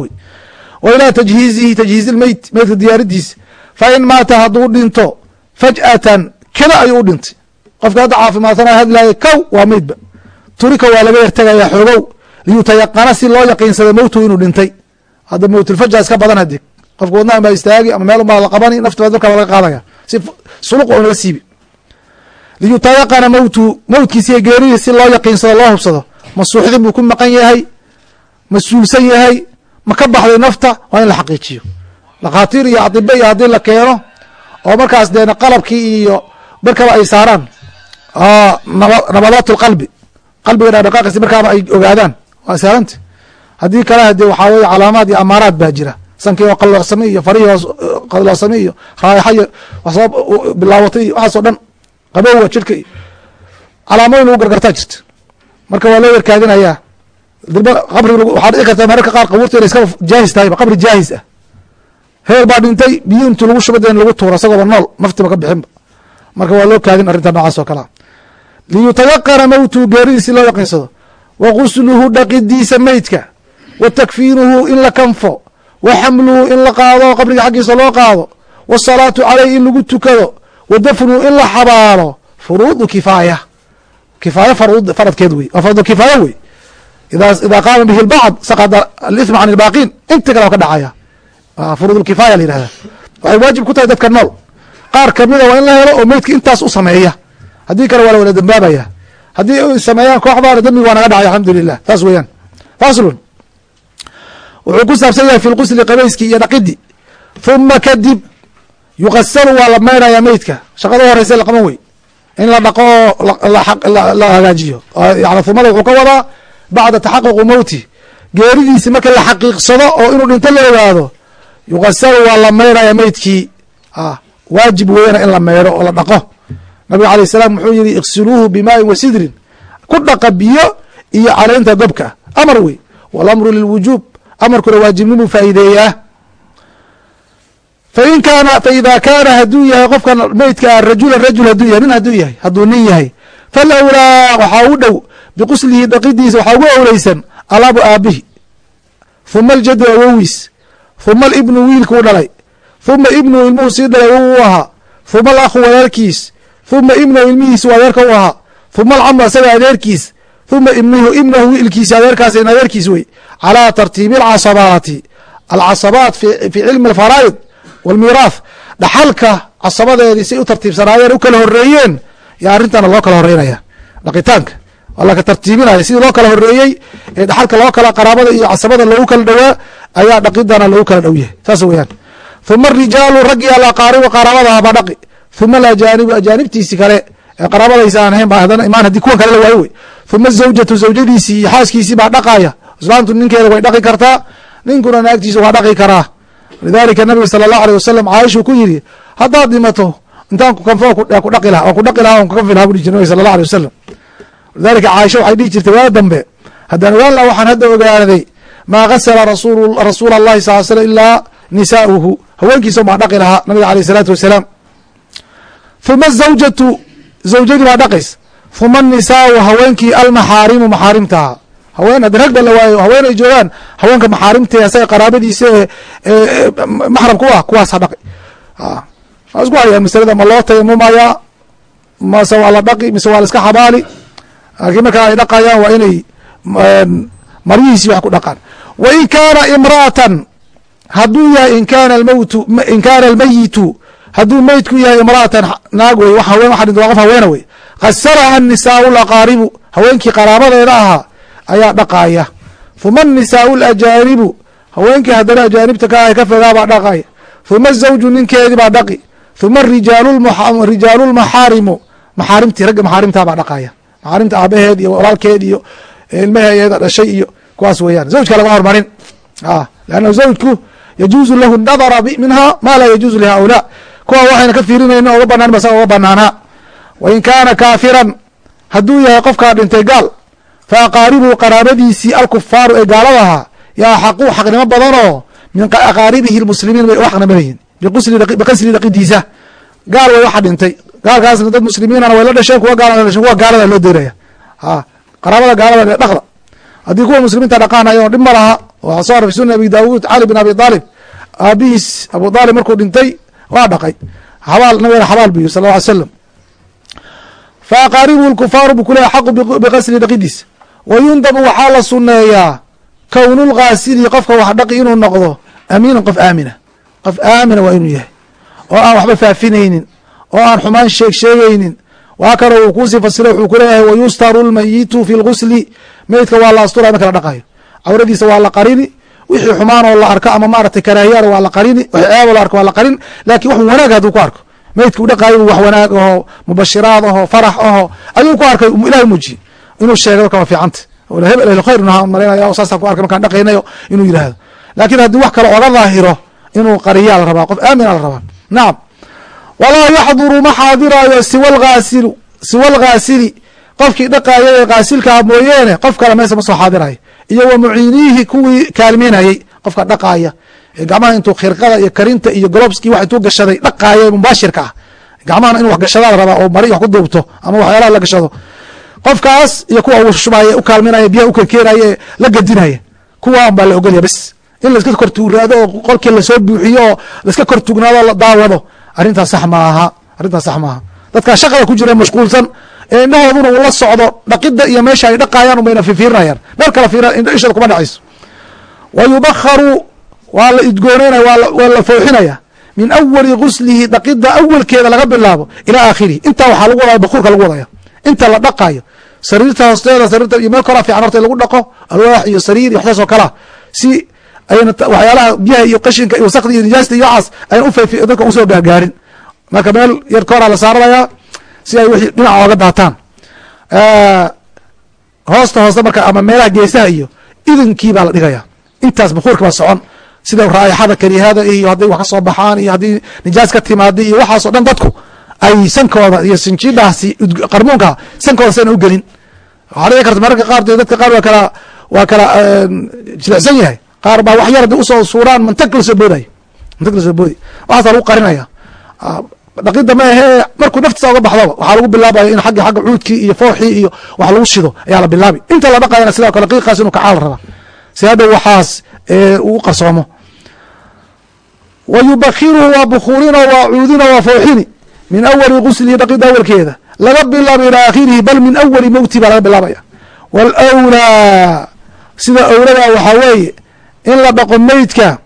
A: wa ilaa tajhiizihi tajhiizi lmeyt meydka diyaaridiisa fa in maata hadduu dhinto faj'atan kada ayuu u dhintay qofka hadda caafimaadsanaa hadlaaya kow waa meydba turika waa laga yartegayaa xoogow liyutayaqana si loo yaqiinsado mowtuhu inuu dhintay. Hadda mowtulfaja iska badan hade qofka wadnahan baa istaagi ama meel unbaa la qabani dalka baa laga qaadaya. Si suluq oo naga siibi. Liyutayaqana mowtuhu mowtkiisiiyo geerihii si loo yaqiinsado loo hubsado. Ma suuxdin buu ku maqan yahay ma suulsan yahay ma ka baxday nafta waa in la xaqiijiyo. Dhakhaatiir iyo adibe iyo haddii la keeno oo markaas dee qalabkii iyo markaba ay saaraan nabadaat lqalbi qalbiga dhaqdhaqaaqiisi markaaba ay ogaadaan waa saaranta. Haddii kale hadee waxaa weye calaamaad iyo amaaraad baa jira. Sankii oo qalloocsamay iyo farihii qalloocsamay iyo raayaxa iyo wax soo bilaawatay iyo waxaas oo dhan qabowa jidhka iyo lagu gargartaa jirta. Marka waa loo yarkaadinayaa dirba qabri waxaa dhici karta mararka qaar qabuurta inay iskaba jaahis tahayba qabri jaahis ah. Heel baa dhintay biyo lagu shubada in lagu tuuro isagooba nool naftiba ka bixinba. Marka waa loo kaadin arrinta noocaas oo kalea liyutayaqana mowtuhu geeridiisi loo yaqiinsado wa gusluhu dhaqidiisa meydka wa takfiinuhu in la kanfo. Wa xamluhu in la qaado qabriga xaggiisa loo qaado. Wasalaatu caleyh in lagu tukado. Wa dafnuhu in la xabaalo furuudu kifaaya. Kifaaya faradkeed wey. Waa fardu kifaaya wey. Idaa qaama bihi lbacd saqada alithma can ilbaaqiin inta kale waa ka dhacaya. Furuud la yihahda waxay waajib ku tahay dadka nool. Qaar kamida waa in la helo oo meydka intaas u sameeya haddii kale waa la wala dambaabaya. Haddii sameeyaan kooxdaana dembig waa naga dhacay alxamdu lilah saas weeyaan. Faslun. Wuxuu ku saabsan yahay fi lqusli qabayskii iyo dhaqidii huma kadib yuqasalu waa la maynaya meydka. Shaqada horeysa la qaban wey. In la dhaqo oo la hagaajiyo. Yani humada wuxuu ka wadaa bacda taxaquqi mowti geeridiisi marka la xaqiiqsado oo inuu dhinto la ogaado yuqasalu waa la maynaya meydkii. Waajib weeyana in la meyro oo la dhaqo nabiga alayh salaam wuxuu yihi iksiluuhu bimaain wa sidrin. Ku dhaqa biyo iyo caleynta gobka amar wey walamru lilwujuub. Amarkuna waajibnimuu faa'iideeyaa fain kaana faida kaana hadduu yahay qofkan meydkaa rajulan rajul hadduu yahay nin hadduu yahay hadduu nin yahay falawlaa waxaa u dhow biquslihi dhaqidiisa waxaa ugu awleysan alabu aabihi huma aljadu awowiis huma alibnu wiilkuu dhalay. Huma ibnu ilmuhu sii dhalay awow u ahaa. Huma alakhu walaalkiis huma ibnahu ilmihiisu adeerka u ahaa. Huma alcamu asaga adeerkiis. Huma ibnuhu ibnahu wiilkiisi adeerkaas adeerkiis wey. Calaa tartiibi alcasabaati. Alcasabaat fi cilmi alfaraa'id walmiiraath dhaxalka casabadeedii say u tartiibsanaayeen u kala horeeyeen yaa arrintana loo kala horeynaya dhaqitaanka. Waa laka tartiibinaya sidii loo kala horeeyey ee dhaxalka loo kala qaraabada iyo casabada loogu kala dhowaa ayaa dhaqidana loogu kala dhow yahay saas weyaan huma arijaalu raggii alaqaaribu qaraabadaha baa dhaqi huma alajaanibu ajaanibtiisi kale ee qaraabadaysa aan ahayn ba haddana imaan haddii kuwan kale la waayo wey huma azawjatu zawjadiisii iyo xaaskiisii baa dhaqaya islaamtu ninkeeda way dhaqi kartaa ninkuna naagtiisa waa dhaqi karaa lidalika nabiga sala allahu alيh wasalam caaishuu ku yidhi haddaad dhimato intaan kukanfo ku dhaqi laha on ku dhaqi laha on kukanfi laha bu dhihi jir nabig sala allah alيh wasalam lidalika caaisha waxay dhihi jirtay waa dambe haddaan ogaan laha waxaan hadda ogaaday maa gasala rasuula allahi sal slam ilaa nisaauhu haweenkiisa baa dhaqi lahaa nabiga aleyh isalaatu wasalaam huma zawjatu zawjadii baa dhaqaysa huma anisaau haweenkii almaxaarimu maxaarimtaha haween haddi rag ba la waayo haween ay joogaan haweenka maxaarimtee asaga qaraabadiisa ee maxramka u ah kuwaas ha dhaqi waa isku hayaan masalada ma loo tayamumayaa mase waa la dhaqi mise waa la iska xabaali laakiin markaa ay dhaqayaan waa inay maryihiisi wax ku dhaqaan wa in kaana imra'atan hadduu yahay in kaana almowtu in kaana almayitu hadduu meydku yahay imra'atan naag wey waa qof haweena wey khasaraha nisaau laqaaribu haweenkii qaraabadeeda ahaa ayaa dhaqaaya. Huma anisaau alajaanibu haweenkii haddana ajaanibta ka ah ka fogaabaa dhaqaya huma azawju ninkeedii baa dhaqi. Huma rijaalu lmaxaarimu maxaarimtii ragga maxaarimtaa baa dhaqaya maxaarimta aabaheed iyo walaalkeed iyo ilmaheeda dhashay iyo kuwaas weeyaan. Zawjka laga hormarin lannahu zawjku yajuuzu lahu nadara minha ma laa yajuuzu lihaulaa kuwa waxayna ka fiirinayna oga banaan basa oga banaanaa wain kaana kaafiran hadduu yahay qofkaa dhintay gaal fa aqaaribuhu qaraabadiisii alkufaaru ee gaaladahaa yaa xaqu xaqnimo badanoo min aqaaribihi lmuslimiin bay u xaqnimo yihiin biqasli dhaqidiisa gaal way waxa dhintay. Gaalkaasna dad muslimiinana way la dhasheen kuwa gaal kuwa gaalada loo deynaya qaraabada gaalada dhaqda. Haddii kuwa muslimiinta dhaqaanayo dhib ma laha. Waxaa soo array sunan abi daawuud cali bin abi aalib aabihiis abu aalib markuu dhintay waa dhaqay. Xabaal nabigana xabaal bu yiri sal lla ly slam fa aqaaribuhu lkufaaru bu kuleeya xaqu biqasli dhaqidiisa wa waxaa la sunneeyaa kownulgaasili qofka wax dhaqi inuu noqdo amiinan qof aamina. Qof aamina waa inuu yahay. Oo aan waxba faafinaynin oo aan xumaan sheeg sheegaynin. Waa kalo uu kuusii fasira wuxuu ku leeyahay wayustaru lmayitu fi lgusli meydka waa la astura marka la dhaqayo. Cawradiisa waa la qarini wixii xumaan oo la arko ama maaragtay karaahiyaan waa la qarini wixii ceebo la arko waa la qarin laakin wax wanaag hadduu ku arko. Meydka u dhaqaayo wax wanaag aho mubashiraad aho farax aho ayuu ku arkay ilahay muujiye inuu sheega marka waa fiicanta. Hebel ku arkay markaan dhaqaynayo inuu yidhaahdo. Laakiin haddii wax kale oga daahiro inuu qariyaa la rabaa qof aamina la rabaa nacam walaa yaxduru ma xaadiraayo siwa lgaasili qofkii dhaqaaya ee gaasilkaa mooyeene qof kale meesa ma soo xaadirayo iyo wa muciiniihi kuwii kaalmeynayey qofka dhaqaaya. Ee gacmaha intuu khirqada iyo karinta iyo golobskii wax intuu gashaday dhaqaaya mubaashirka ah. Gacmahana in wax gashadaa rabaa oo mari wax ku duubto ama waxyaalaha la gashado. Qofkaas iyo kuwa uu u kaalminaya biyaha u keenkeenaya ee la gadinaya kuwaan baa la ogolya bes. In laiska kortuuraado oo qolkii la soo buuxiyo oo laiska kortugnaado la daawado arrintaas sax maaha arrintaas sax maaha dadkaa shaqada ku jira mashquulsan ee indhahooduna uu la socdo dhaqida iyo meesha ay dhaqayaan ubayna fifiirinayaan meel kala fiira ishada kuma dhacayso. Wa yubakharu waa la idgooneynaya waa la fooxinaya. Min awali guslihi dhaqida awalkeeda laga bilaabo ilaa aakhirihi intaa waxaa lagu wadaya bakuurka lagu wadaya inta la dhaqayo sariirta hoosteeda sariirta iyo meel koraa fiican horta in lagu dhaqo alwaax iyo sariir iyo waxsaas oo kalea si ayna waxyaalaha biyaha iyo qashinka iyo wasakda iyo nijaasta iyo waxaas ayna ufayfi dadka u soo gaargaarin marka meel yar koraa la saaranayaa si ay wixii dhinaca ooga daataan. Hoosta hooste marka ama meelaha geesaha iyo idinkii baa la dhigaya. Intaas bakuurka baa socon. Sida raaixada karihada iyo hadday wax ka soo baxaan iyo haddii nijaas ka timaada iyo waxaasoo dhan dadku ay sankooda iyo sinjidaasi qarmuunka sankooda sayna ugelin waxaa dhici karta mararka qaar de dadka qaar waa kala waa kala jilicsan yahay. Qaar baa wax yar hadday u soo suuraan mantag la soo boodayo. Boodi waxaasaa lagu qarinaya dhaqida ma ahee markuu naftiisa oga baxdoba waxaa lagu bilaabaya in agga agga cuudkii iyo fooxii iyo wax lagu shido ayaa la bilaabi. Inta la dhaqayana sidoo kale qiiqaas inuu kacaal rabaa si hadhow waxaas uu qarsoomo wa yubakiruhu waa bukuurino waa cuudino waa fooxini min awali guslihi dhaqida awalkeeda. Laga bilaabo ilaa aakhirihi bal min awali mowti baa laga bilaabaya. Waalwlaa sida owlada waxaa weeye in la dhaqo meydka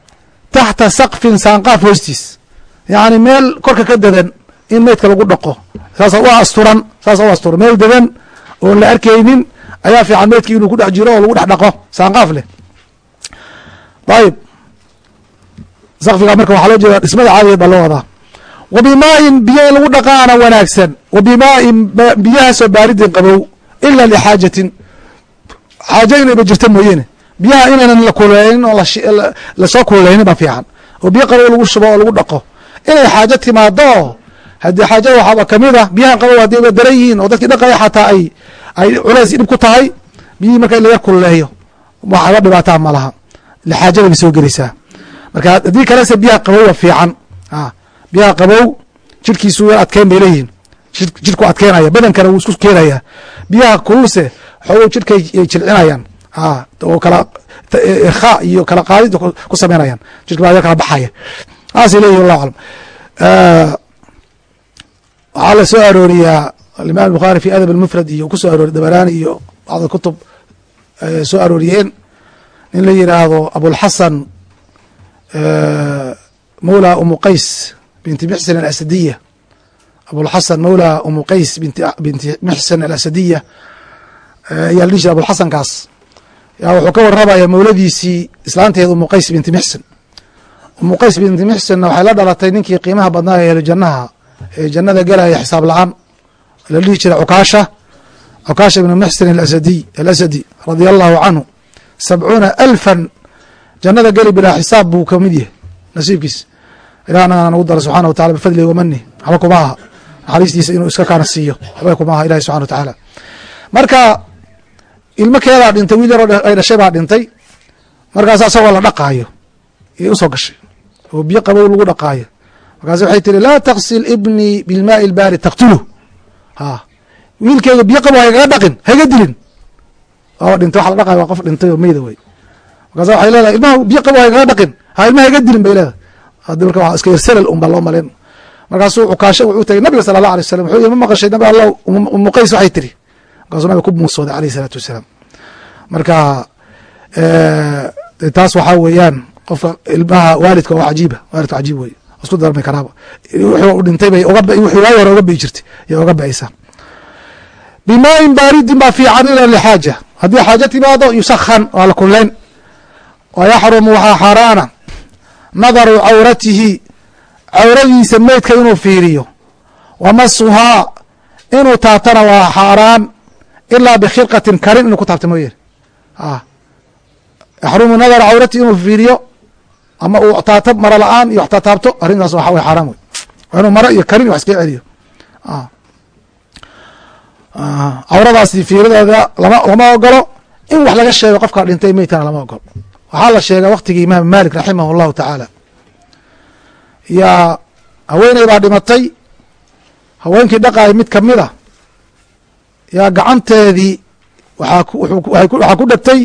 A: taxta sakfin saanqaaf hoostiis yacni meel korka ka dadan in meydka lagu dhaqo. Saasa u asturan saasa u asturan. Meel dadan oon la arkaynin ayaa fiican meydki inuu ku dhex jiro oo lagu dhex dhaqo. Saanqaaf leh. Ayib sakfiga marka waxaa loo jeeda dhismada caadigeed baa loo wadaa. Wa bimaain biyo in lagu dhaqaana wanaagsan. Wa bimaain biyahaasoo baaridin qabow ila lixaajatin xaajo inayba jirta mooyeene biyaha inaynan la kuleynin oo la soo kululeynin baa fiican. Oo biyo qabow lagu shubo oo lagu dhaqo inay xaajo timaado haddii xaajada waxaaba ka mid ah biyahan qabow haddii ba daran yihiin oo dadkii dhaqaya xataa ay ay culays dhib ku tahay biyihii marka in la yar kululeeyo waxaba dhibaataa ma laha. Lixaajada bay soo gelaysaa. Marka haddii kalese biyaha qabowa fiican. Biyaha qabow jirhkiisu yar adkeyn bay leeyihiin. Jirku adkeynaya badankana wuu isku keenaya biyaha kululse xoogow jirhkay jilcinayaan. Oo kala irkhaa iyo kala qaadid ku sameynayaan. Jirka baa kala baxaya saasay leeyihiin wallahu aclam waxaa la soo arooriyaa alimaam bukhaari fi adab almufrad iyo ku soo arooriy dabaraani iyo bacd kutub soo arooriyeen. Nin la yiraahdo abulxasan mawla umu qays binti mixsan alasadiya. Abulxasan mawla umu qays binti mixsan alasadiya. Ayaa la dhihi jira abulxasankaas yaa wuxuu ka warramaya mawladiisii islaanteed umu qays binti mixsan umu qays binti waxay la dhalatay ninkii qiimaha badnaa ee jannaha ee jannada gelaya xisaab la'aan. La dhihi jira cukaasha cukaasha ibnu mixsan alasadiy alasadi radia allahu canhu sabcuuna alfan. Jannada geli bilaa xisaab buu ka mid yahay nasiibkiis. Ilah anagana nagu dara subxana wa tacala bifadli wamani waxba kuma naxariistiisa inuu iska kaana siiyo. Waxba kuma ilahi subxana wa tacaala marka ilmo keedaa dhintay wiil yaroo ay dhashay baa dhintay. Markaas asagoo la dhaqaayo iyay u soo gashay oo biyo qabow lagu dhaqaayo. Markaas waxay tiri laa taksil ibnii bilmaai ilbaari taktuluh ha. Wiilkeyga biyo qabow haygaga dhaqin hayga dilin. Waaba dhintay waxa la dhaqayo waa qof dhintay oo meyda wey markaas waxay leedahay ilmaha biyo qabow haygaga dhaqin ha ilmaha hayga dilin bay leedahay. Hadi waa iska yarsalal un baa loo malayn markaasuu cukaasho wuxuu tagay nabiga sala allah alay wasalam wuxuu yiri ma maqashay nabi allah umu qays waxay tiri markaasuu nabiga ku muusooday alayh isalaatu wasalaam. Marka taas waxaa weeyaan qofka ilmaha waalidka waa cajiiba waalidka cajiib wey isku darmi karaaba wuxuu dhintay bay wixii waagi hore oga bii jirtay yay oga ba'aysaa bimaain baaridin baa fiican ila lixaaja haddii xaajo timaado yusakhan waa la kullayn wa waxaa xaaraana. Nadaru cawratihi cawradiisa meydka inuu fiiriyo. Wa inuu taabtana waa xaaraan. Ilaa bikhirqatin karin inuu ku taabta mooyeen yaxrumu nadara cawratihi inuu fiiriyo ama uu taabto maro la'aan iyo wax taataabto arrintaas waxa way xaaraan wey waa inuu maro iyo karin wax iskaga celiyo. Cawradaasi fiirideeda lama lama ogolo in wax laga sheego qofka dhintay meydkana lama ogolo waxaa la sheega waktigii imaam malik raximah allahu tacaala. Yaa haweeney baa dhimatay. Haweenkii dhaqaay mid ka mid a yaa gacanteedii waxaa ku dhegtay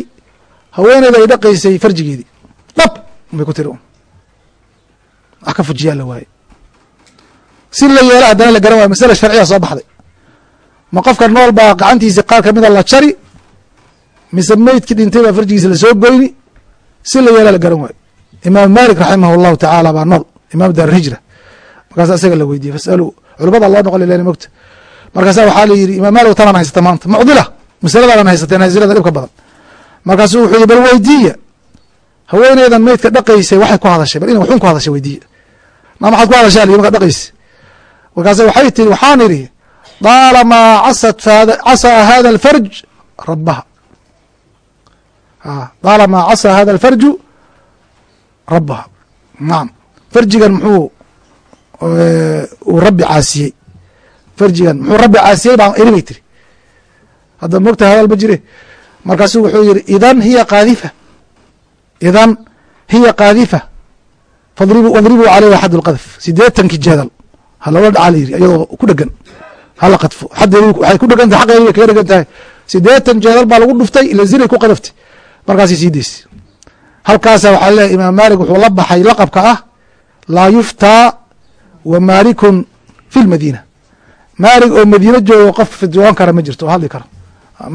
A: haweeneyda ay dhaqaysay farjigeedii. Dhab bay ku tiri un wax ka fujiyaa la waaye. Si la yeela haddana la garan waayo masala sharciya soo baxday. Ma qofka nool baa gacantiisi qaar kamida la jari mise meydkii dhintay baa farjigiisa la soo goyni si la yeela la garan waayo. Imaam malik raximah allahu tacaala baa nool imaam daar hijra. Markaasa isaga la weydiiyey fasalu culimada loo noqon len mogta markaasa waxaa la yidhi imaam malik tanaan haysata maanta. Mucdila masaladanan haysateen haysilada dhibka badan. Markaasuu wuxuu yihi bal weydiiya haweeneydan meydka dhaqaysay waxay ku hadashay bal ina waxun ku hadashay weydiiya ma maxaad ku hadashaa li markaad dhaqaysa markaase waxay tiri waxaan idhi daalamaa casat casaa hada alfarj rabaha daalamaa casaa hada alfarju rabaha nacam farjigan muxuu uu rabbi caasiyey. Farjigan muxuu rabbi caasiyey baan eri bay tiri hadda mogta hadal ma jire? Markaasuu wuxuu yihi idan hiya qaadifa idan hiya qaadifa wadribuu caleyha xad lqadf sideetankii jeedal ha loola dhacaa la yiri iyadoo ku dhegan hala qadfo waxay ku dhegan tahay xaqeedi kaga dhegan tahay sideetan jeedal baa lagu dhuftay ila zinay ku qadaftay markaasay sii deysa halkaasa waxaa leeyahy imaam maalik wuxuu la baxay laqabka ah laa yuftaa wa maalikun fi lmadiina maalig oo madiine joogo qof fidwoon kara ma jirto hadli kara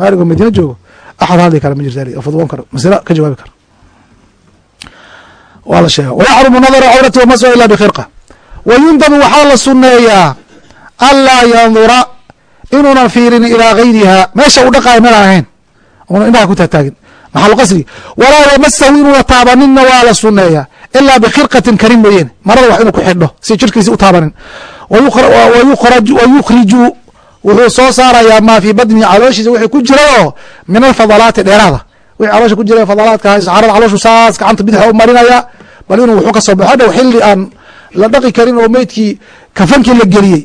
A: maalig oo madiine joogo axad hadli kara ma jirto oo fidwoon karo ka jawaabi kara waa la sheega wayaxrumu nadaru cawrati wamaswa ila bikhirqa. Wayundabu waxaa la suneeyaa anlaa yandura inuunan fiirin ilaa gayriha meesha uu dhaqaayo meelaan ahayn una indhaha ku taagtaagin. Maxal qasri? Walaa yamasahu inuuna taabaninna waa la suneeyaa ilaa bikhirqatin karin mooyeene marada wax inuu ku xidho si jirkiisi u taabanin. Wayukhriju wuxuu soo saarayaa maa fii badni calooshiisa wixii ku jira oo min alfadalaati dheeraada. Wixii caloosha ku jira fadalaadka saxarada calooshu saas gacanta bidaxa u marinaya bal inuu wuxuu ka soo baxo dhow xilli aan la dhaqi karin oo meydkii kafankii la geliyey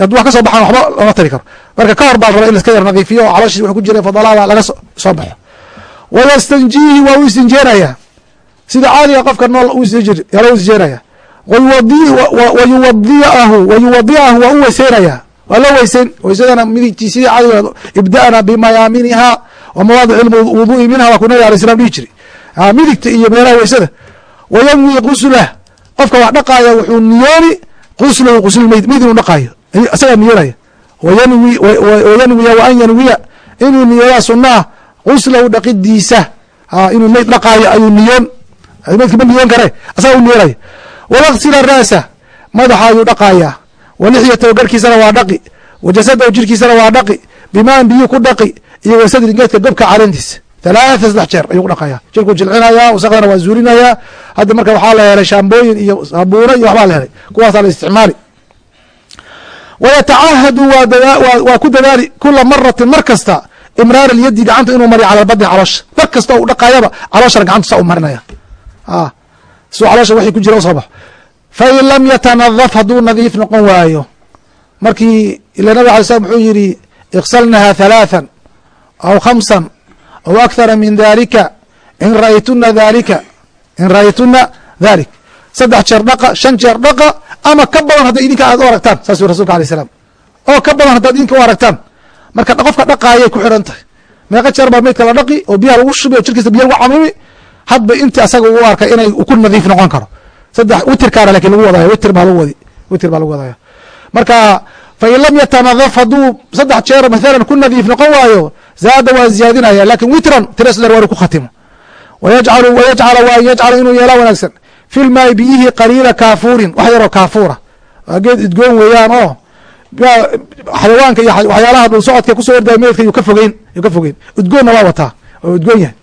A: hadduu wax ka soo baxaan waxba lama tari karo. Marka ka hor baa raba in laska yar nadiifiyo oo calooshiisa wuxuu ku jira fadalaada laga soo baxo. Wayastanjiihi waa u istinjeenaya sida caadiga qofka nool yala isjeenaya wayuwadiahu wayuwadiahu waa u weyseynaya waa loo weyseyn weysadana midigtii sidii caadiga ibda'na bimayaaminiha wa mawaadic wudu'i minha waa ku nabi slam dhihi jiri. Midigta iyo meelaha weysada wayanwi quslah qofka wax dhaqaaya wuxuu niyooni quslahu quslmeyd meyd inuu dhaqaayo isagaa niyoonaya wayanwiya wa an yanwiya inuu niyoodaa sunnaah quslahu dhaqidiisa inuu meyd dhaqaayo ayuu niyoon meydka niyoon kare asaga u niyoonaya walaksila raasa madaxa ayuu dhaqaaya walixyatahu garhkiisana waa dhaqi wajasadahu jirkiisana waa dhaqi bimaan biyu ku dhaqi iyo wasadri geedka gobka caleentiisa talaata saddex jeer ayuu ku dhaqaya jirkuu jilcinaya wasakdana waa zuulinaya hadda marka waxaa la helay shaambooyin iyo sabuuno iyo waxbaa la helay kuwaasaa la isticmaali wayatacahadu waa ku dadaali kula maratin mar kasta imraar alyadi gacanta inuu mariyo cala badni caloosha mar kasta u dhaqaayaba calooshana gacanta saa u marinaya suu caloosha wixii ku jira u soo baxo fain lam yatanadaf hadduu nadiif noqon waayo markii ila nabig alay slam wuxuu yidhi iksalnaha halaathan aw khamsan aw akthara min dalika in ra'aytuna dalika in ra'aytuna dhalik. Saddex jeer dhaqa shan jeer dhaqa ama ka badan hadday idinka aad u aragtaan saasuu rasulka alay salam oo ka badan haddaad idinka u aragtaan. Marka qofka dhaqaayay ku xidhan tahay. Meeqa jeer baa meydka la dhaqi oo biyaha lagu shubi oo jirkiisa biya lagu camimi hadba inti asaga u arkay inay ku nadiif noqon karo. Saddex witirkaana laakiin lagu wadaya witr baa lagu wadi witr baa lagu wadaya marka fain lam yatanadaf hadduu saddex jeer mathalan ku nadiif noqon waayo zaada waa ziyaadinaya laakiin witran tiresler waa inu ku khatimo wayajcalu an yajcala inuu yeelaa wanaagsan fi lmaai biyihii qaliila kaafuurin wax yaroo kaafuura waa geed idgoon weeyaan oo xayawaanka iyo waxyaalaha dhul socodka ku soo ordaya meedka yuu ka fogeyn yuu ka fogeyn udgoonna waa wataa oo udgoon yahay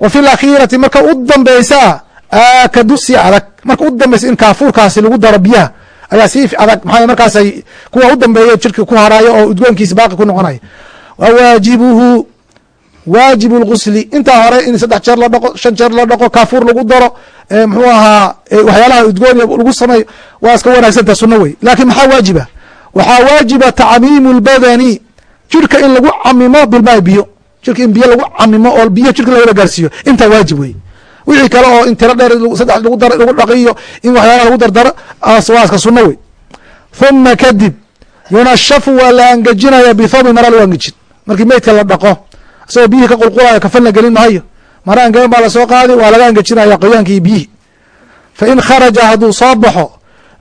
A: wa fi lakhiirati marka u dambeysaa aakadu si adag marka u dambeysa in kaafuurkaasi lagu daro biyaha ayaa si adag maxaa markaasay kuwa u dambeeya jirka ku haraayo oo udgoonkiisa baaqi ku wa waajibuhu waajibu lgusli intaa hore in saddex jeer la dhaqo shan jeer la dhaqo kaafuur lagu daro muxuu ahaa waxyaalaha udgoon lagu sameeyo waa iska wanaagsantaha sunno wey. Laakiin maxaa waajiba? Waxaa waajiba tacmiimu lbadani jirka in lagu camimo bilmaa biyo. Jirka in biyo lagu camimo oo biyo jirka lagala gaarsiiyo. Intaa waajib wey. Wixii kale oo in tiro dheer saddex lagu dar lagu dhaqiyo in waxyaalaha lagu dardaro waa iska sunno wey. Huma kadib yunashafu waa la angejinaya bithawbin mara lagu angejin markii meydka la dhaqo isagoo biyihii ka qulqulaya kafan gelin maayo. Mara angegan baa la soo qaadi waa laga angejinaya qoyaanki iyo biyihii. Fa in kharaja hadduu soo baxo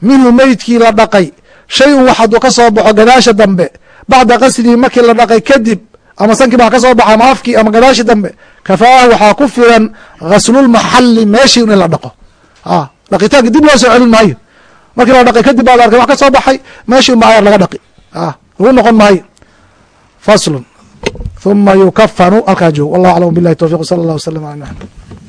A: minhu meydkii la dhaqay shay wax hadduu ka soo baxo gadaasha dambe bacda qaslihi markii la dhaqay kadib ama sankii baa ka soo baxa ama afkii ama gadaashi dambe kafaahu waxaa ku filan ghaslulmaxali meeshii in la dhaqo. Dhaqitaanki dib loo soo celin maayo. Markii la dhaqay kadib baa la arkay wax ka soo baxay meeshii un baa ayaar laga dhaqi. Lagu noqon maayo. Faslun ثuma yukafanu halkaa joog wallah aclam bilahi towfiq sala allah waslm ala